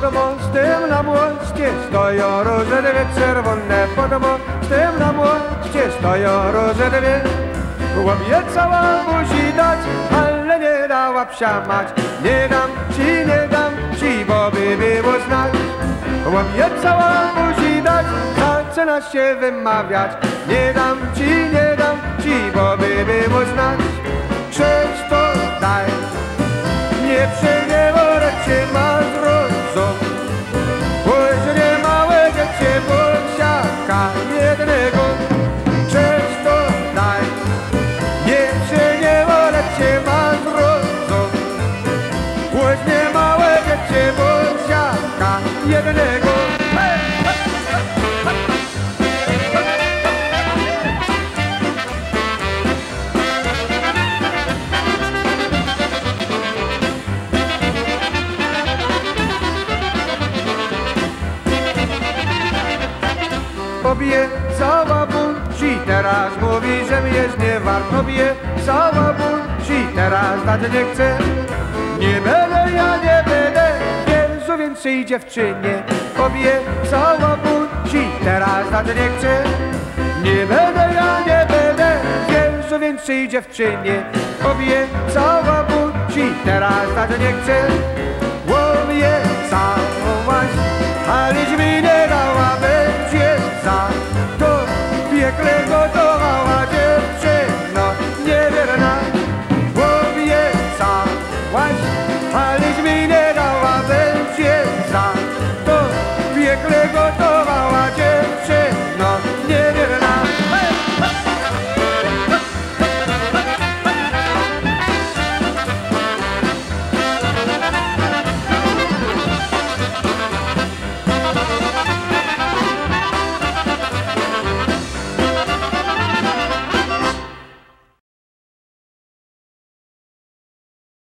Pod mostem na moście stoją róże dwie czerwone. Pod mostem na moście stoją róże dwie. Obiecała buzi dać, ale nie dała psia mać. Nie dam ci, nie dam ci, bo by było znać. Obiecała buzi dać, zaczyna się wymawiać. Nie dam ci, nie dam ci, bo by było znać. Krzyż to daj, nie przegniewaj posiaka jednego. Hej! Obiecała buci, teraz mówi, że mi jest nie wart Obiecała buci, teraz dać nie chce Nie będę, ja nie najmłodszej dziewczynie Pobije cała buci, teraz na nie chcę Nie będę, ja nie będę wierzył więcej dziewczynie Pobije cała buci, teraz na nie chcę Łomie całować, ale mi nie dała będzie za to piekle gotowała dziewczyna